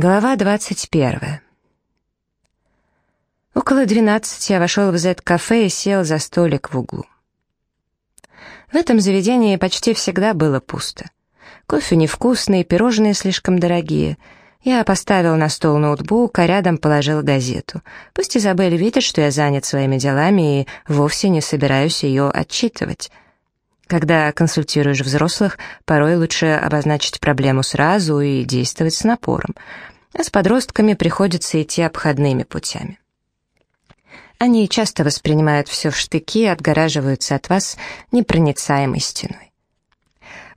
Глава 21. Около двенадцати я вошел в Z-кафе и сел за столик в углу. В этом заведении почти всегда было пусто. Кофе невкусный, пирожные слишком дорогие. Я поставил на стол ноутбук, а рядом положил газету. Пусть Изабель видит, что я занят своими делами и вовсе не собираюсь ее отчитывать. Когда консультируешь взрослых, порой лучше обозначить проблему сразу и действовать с напором — а с подростками приходится идти обходными путями. Они часто воспринимают все в штыки и отгораживаются от вас непроницаемой стеной.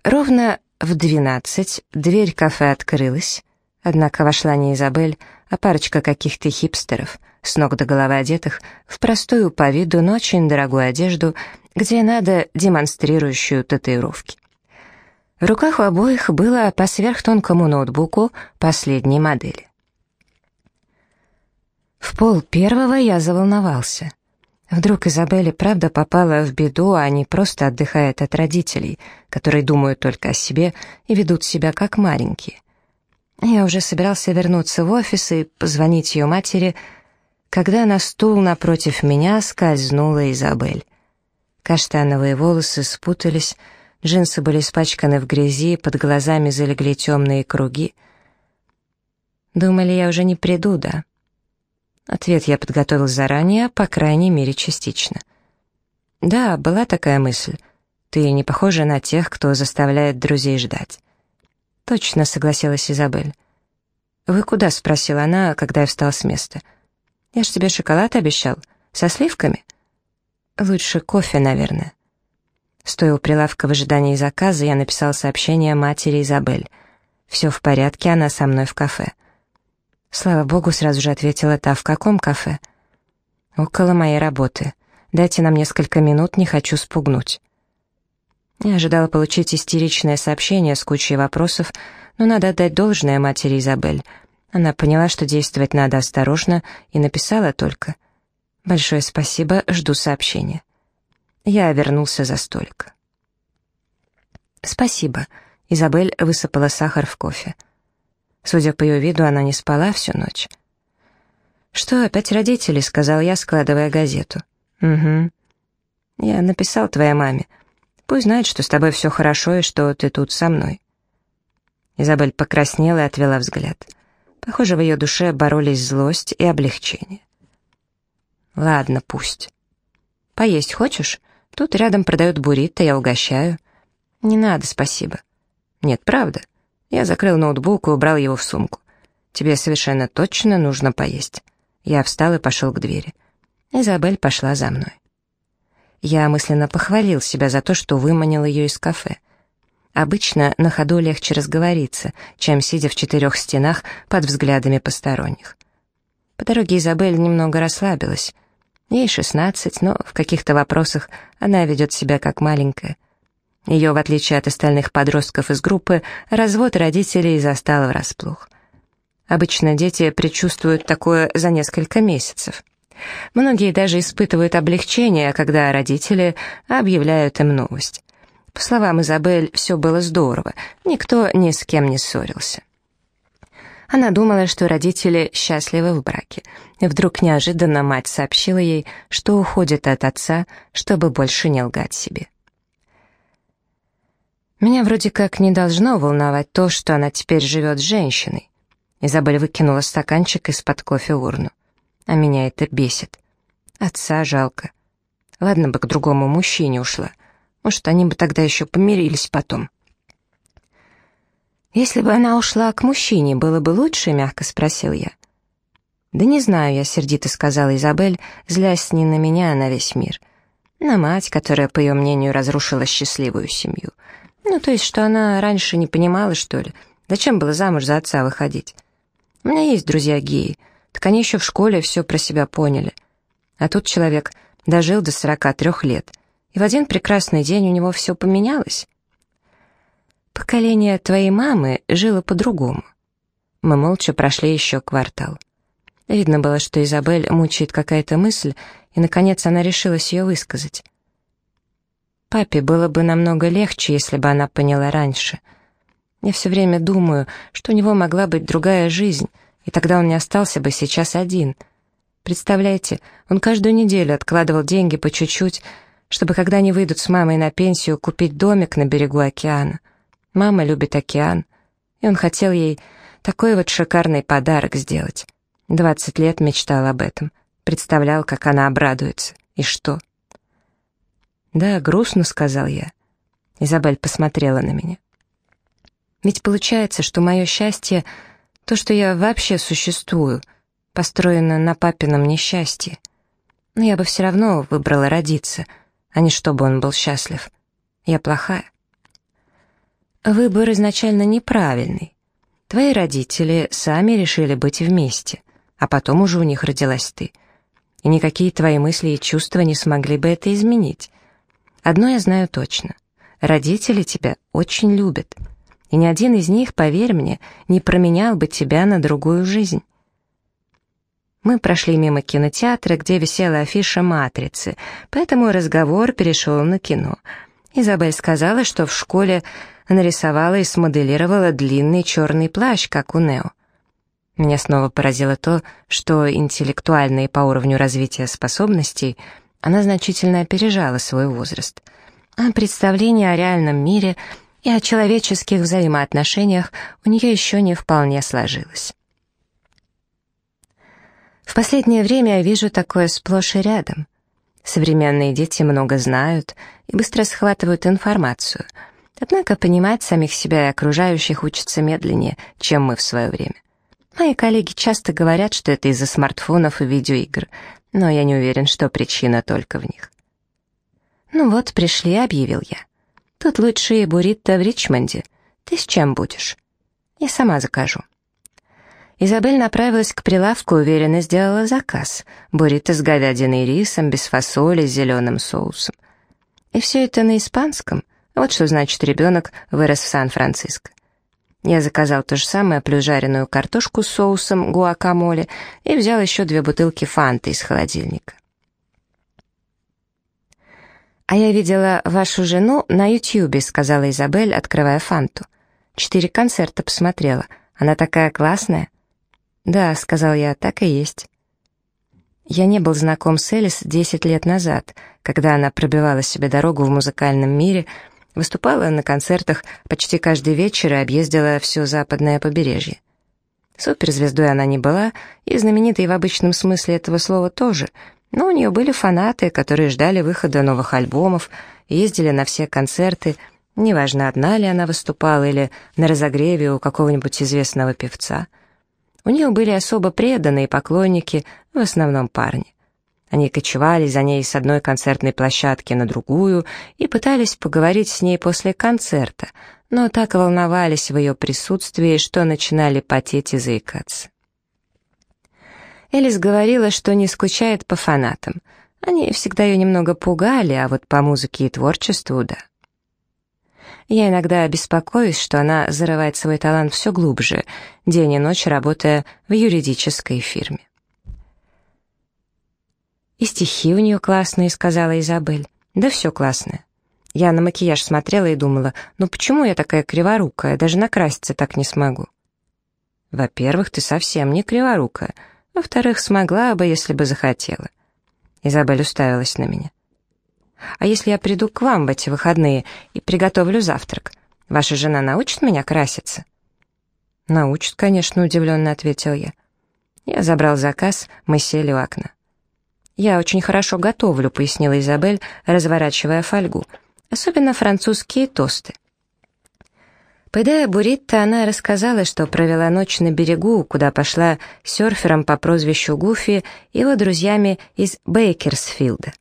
Ровно в двенадцать дверь кафе открылась, однако вошла не Изабель, а парочка каких-то хипстеров, с ног до головы одетых, в простую по виду, но очень дорогую одежду, где надо демонстрирующую татуировки. В руках у обоих было по сверхтонкому ноутбуку последней модели. В пол первого я заволновался. Вдруг Изабелла правда попала в беду, а не просто отдыхает от родителей, которые думают только о себе и ведут себя как маленькие. Я уже собирался вернуться в офис и позвонить ее матери, когда на стул напротив меня скользнула Изабель. Каштановые волосы спутались, Джинсы были испачканы в грязи, под глазами залегли темные круги. Думали, я уже не приду, да? Ответ я подготовил заранее, по крайней мере, частично. Да, была такая мысль. Ты не похожа на тех, кто заставляет друзей ждать. Точно, согласилась Изабель. «Вы куда?» — спросила она, когда я встал с места. «Я ж тебе шоколад обещал. Со сливками?» «Лучше кофе, наверное». Стоя у прилавка в ожидании заказа, я написал сообщение матери Изабель. «Все в порядке, она со мной в кафе». Слава богу, сразу же ответила та, «В каком кафе?» «Около моей работы. Дайте нам несколько минут, не хочу спугнуть». Я ожидала получить истеричное сообщение с кучей вопросов, но надо отдать должное матери Изабель. Она поняла, что действовать надо осторожно, и написала только «Большое спасибо, жду сообщения». Я вернулся за столик. «Спасибо», — Изабель высыпала сахар в кофе. Судя по ее виду, она не спала всю ночь. «Что, опять родители?» — сказал я, складывая газету. «Угу. Я написал твоей маме. Пусть знает, что с тобой все хорошо и что ты тут со мной». Изабель покраснела и отвела взгляд. Похоже, в ее душе боролись злость и облегчение. «Ладно, пусть. Поесть хочешь?» Тут рядом продают буррито, я угощаю. Не надо, спасибо. Нет, правда. Я закрыл ноутбук и убрал его в сумку. Тебе совершенно точно нужно поесть. Я встал и пошел к двери. Изабель пошла за мной. Я мысленно похвалил себя за то, что выманил ее из кафе. Обычно на ходу легче разговориться, чем сидя в четырех стенах под взглядами посторонних. По дороге Изабель немного расслабилась. Ей шестнадцать, но в каких-то вопросах она ведет себя как маленькая. Ее, в отличие от остальных подростков из группы, развод родителей застал врасплох. Обычно дети предчувствуют такое за несколько месяцев. Многие даже испытывают облегчение, когда родители объявляют им новость. По словам Изабель, все было здорово, никто ни с кем не ссорился. Она думала, что родители счастливы в браке. И вдруг неожиданно мать сообщила ей, что уходит от отца, чтобы больше не лгать себе. Меня вроде как не должно волновать то, что она теперь живет с женщиной. Изабель выкинула стаканчик из-под кофе урну. А меня это бесит. Отца жалко. Ладно бы к другому мужчине ушла. Может, они бы тогда еще помирились потом. «Если бы она ушла к мужчине, было бы лучше?» — мягко спросил я. «Да не знаю», — я сердито сказала Изабель, злясь не на меня, а на весь мир. На мать, которая, по ее мнению, разрушила счастливую семью. Ну, то есть, что она раньше не понимала, что ли? Зачем было замуж за отца выходить? У меня есть друзья геи, так они еще в школе все про себя поняли. А тут человек дожил до сорока трех лет, и в один прекрасный день у него все поменялось. Поколение твоей мамы жило по-другому. Мы молча прошли еще квартал. Видно было, что Изабель мучает какая-то мысль, и, наконец, она решилась ее высказать. Папе было бы намного легче, если бы она поняла раньше. Я все время думаю, что у него могла быть другая жизнь, и тогда он не остался бы сейчас один. Представляете, он каждую неделю откладывал деньги по чуть-чуть, чтобы, когда они выйдут с мамой на пенсию, купить домик на берегу океана. Мама любит океан, и он хотел ей такой вот шикарный подарок сделать. Двадцать лет мечтал об этом, представлял, как она обрадуется. И что? «Да, грустно», — сказал я. Изабель посмотрела на меня. «Ведь получается, что мое счастье — то, что я вообще существую, построено на папином несчастье. Но я бы все равно выбрала родиться, а не чтобы он был счастлив. Я плохая». «Выбор изначально неправильный. Твои родители сами решили быть вместе, а потом уже у них родилась ты. И никакие твои мысли и чувства не смогли бы это изменить. Одно я знаю точно. Родители тебя очень любят. И ни один из них, поверь мне, не променял бы тебя на другую жизнь. Мы прошли мимо кинотеатра, где висела афиша «Матрицы», поэтому разговор перешел на кино. Изабель сказала, что в школе нарисовала и смоделировала длинный черный плащ, как у Нео. Меня снова поразило то, что интеллектуальные по уровню развития способностей она значительно опережала свой возраст. А представление о реальном мире и о человеческих взаимоотношениях у нее еще не вполне сложилось. В последнее время я вижу такое сплошь и рядом. Современные дети много знают и быстро схватывают информацию, однако понимать самих себя и окружающих учатся медленнее, чем мы в свое время. Мои коллеги часто говорят, что это из-за смартфонов и видеоигр, но я не уверен, что причина только в них. «Ну вот, пришли», — объявил я. «Тут лучшие буррито в Ричмонде. Ты с чем будешь?» «Я сама закажу». Изабель направилась к прилавку, уверенно сделала заказ. Буррито с говядиной и рисом, без фасоли, с зеленым соусом. И все это на испанском. Вот что значит ребенок вырос в Сан-Франциско. Я заказал то же самое, плюс жареную картошку с соусом гуакамоле и взял еще две бутылки фанты из холодильника. «А я видела вашу жену на Ютьюбе», — сказала Изабель, открывая фанту. «Четыре концерта посмотрела. Она такая классная». «Да», — сказал я, — «так и есть». Я не был знаком с Элис десять лет назад, когда она пробивала себе дорогу в музыкальном мире — Выступала на концертах почти каждый вечер и объездила все западное побережье. Суперзвездой она не была, и знаменитой в обычном смысле этого слова тоже, но у нее были фанаты, которые ждали выхода новых альбомов, ездили на все концерты, неважно, одна ли она выступала или на разогреве у какого-нибудь известного певца. У нее были особо преданные поклонники, в основном парни. Они кочевали за ней с одной концертной площадки на другую и пытались поговорить с ней после концерта, но так волновались в ее присутствии, что начинали потеть и заикаться. Элис говорила, что не скучает по фанатам. Они всегда ее немного пугали, а вот по музыке и творчеству — да. Я иногда беспокоюсь, что она зарывает свой талант все глубже, день и ночь работая в юридической фирме. «И стихи у нее классные», — сказала Изабель. «Да все классное». Я на макияж смотрела и думала, ну почему я такая криворукая, даже накраситься так не смогу? Во-первых, ты совсем не криворукая. Во-вторых, смогла бы, если бы захотела. Изабель уставилась на меня. А если я приду к вам в эти выходные и приготовлю завтрак? Ваша жена научит меня краситься? Научит, конечно, удивленно ответил я. Я забрал заказ, мы сели у окна. «Я очень хорошо готовлю», — пояснила Изабель, разворачивая фольгу. «Особенно французские тосты». Поедая буррито, она рассказала, что провела ночь на берегу, куда пошла серфером по прозвищу Гуфи и его друзьями из Бейкерсфилда.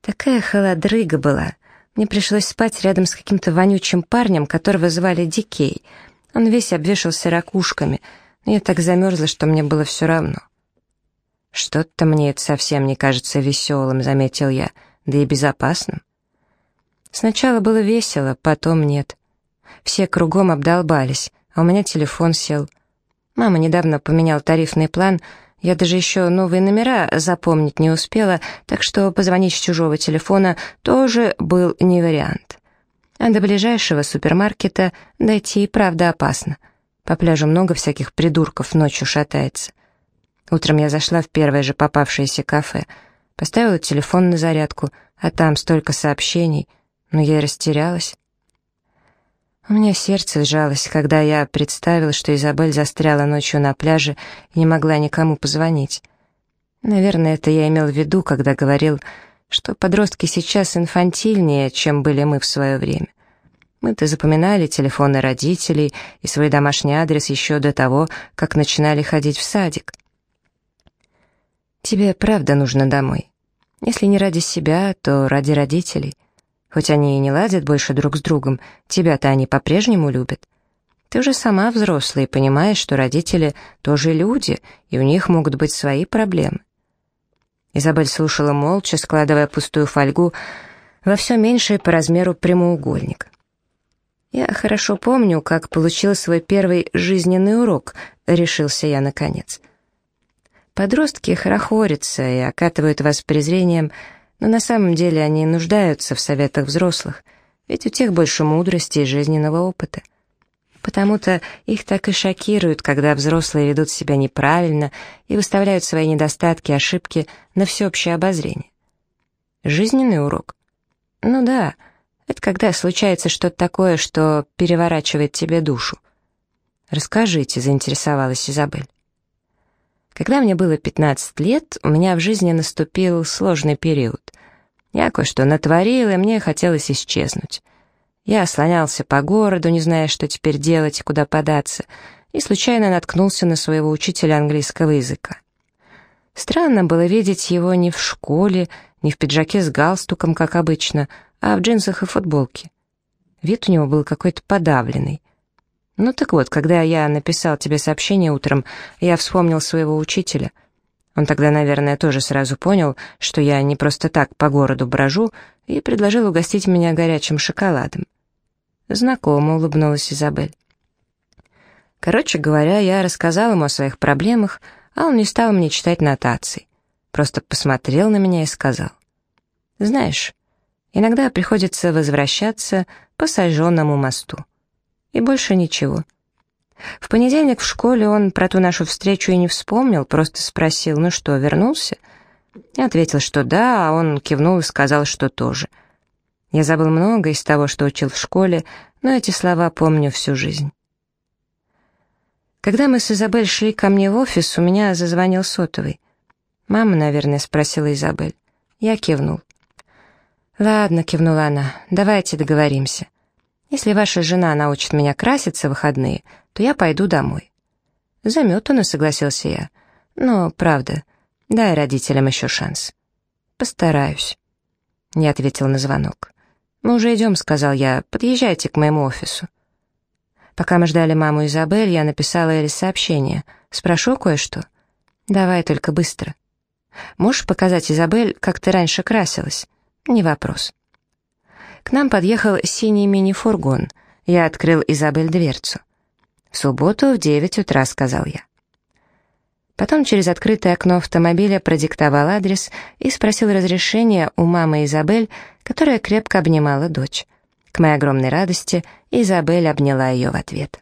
Такая холодрыга была. Мне пришлось спать рядом с каким-то вонючим парнем, которого звали Дикей. Он весь обвешался ракушками, но я так замерзла, что мне было все равно. «Что-то мне это совсем не кажется веселым», — заметил я, — «да и безопасным». Сначала было весело, потом нет. Все кругом обдолбались, а у меня телефон сел. Мама недавно поменял тарифный план, я даже еще новые номера запомнить не успела, так что позвонить с чужого телефона тоже был не вариант. А до ближайшего супермаркета дойти и правда опасно. По пляжу много всяких придурков ночью шатается. Утром я зашла в первое же попавшееся кафе, поставила телефон на зарядку, а там столько сообщений, но я и растерялась. У меня сердце сжалось, когда я представила, что Изабель застряла ночью на пляже и не могла никому позвонить. Наверное, это я имел в виду, когда говорил, что подростки сейчас инфантильнее, чем были мы в свое время. Мы-то запоминали телефоны родителей и свой домашний адрес еще до того, как начинали ходить в садик. Тебе правда нужно домой. Если не ради себя, то ради родителей. Хоть они и не ладят больше друг с другом, тебя-то они по-прежнему любят. Ты уже сама взрослая и понимаешь, что родители тоже люди, и у них могут быть свои проблемы. Изабель слушала молча, складывая пустую фольгу во все меньший по размеру прямоугольник. «Я хорошо помню, как получил свой первый жизненный урок», — решился я наконец. Подростки хорохорятся и окатывают вас презрением — но на самом деле они нуждаются в советах взрослых, ведь у тех больше мудрости и жизненного опыта. Потому-то их так и шокируют, когда взрослые ведут себя неправильно и выставляют свои недостатки ошибки на всеобщее обозрение. Жизненный урок? Ну да, это когда случается что-то такое, что переворачивает тебе душу. «Расскажите», — заинтересовалась Изабель. Когда мне было 15 лет, у меня в жизни наступил сложный период. Я кое-что натворил, и мне хотелось исчезнуть. Я слонялся по городу, не зная, что теперь делать и куда податься, и случайно наткнулся на своего учителя английского языка. Странно было видеть его не в школе, не в пиджаке с галстуком, как обычно, а в джинсах и футболке. Вид у него был какой-то подавленный. Ну так вот, когда я написал тебе сообщение утром, я вспомнил своего учителя. Он тогда, наверное, тоже сразу понял, что я не просто так по городу брожу, и предложил угостить меня горячим шоколадом. Знакомо улыбнулась Изабель. Короче говоря, я рассказал ему о своих проблемах, а он не стал мне читать нотации. Просто посмотрел на меня и сказал. «Знаешь, иногда приходится возвращаться по сожженному мосту». И больше ничего. В понедельник в школе он про ту нашу встречу и не вспомнил, просто спросил, ну что, вернулся? Я ответил, что да, а он кивнул и сказал, что тоже. Я забыл много из того, что учил в школе, но эти слова помню всю жизнь. Когда мы с Изабель шли ко мне в офис, у меня зазвонил сотовый. «Мама, наверное», — спросила Изабель. Я кивнул. «Ладно», — кивнула она, — «давайте договоримся. Если ваша жена научит меня краситься в выходные, то я пойду домой». Заметано, согласился я. Но, правда, дай родителям еще шанс. Постараюсь. Не ответил на звонок. «Мы уже идем», — сказал я, — «подъезжайте к моему офису». Пока мы ждали маму Изабель, я написала Элли сообщение. «Спрошу кое-что?» «Давай, только быстро». «Можешь показать, Изабель, как ты раньше красилась?» «Не вопрос». К нам подъехал синий мини-фургон. Я открыл Изабель дверцу. «В субботу в девять утра», — сказал я. Потом через открытое окно автомобиля продиктовал адрес и спросил разрешения у мамы Изабель, которая крепко обнимала дочь. К моей огромной радости Изабель обняла ее в ответ.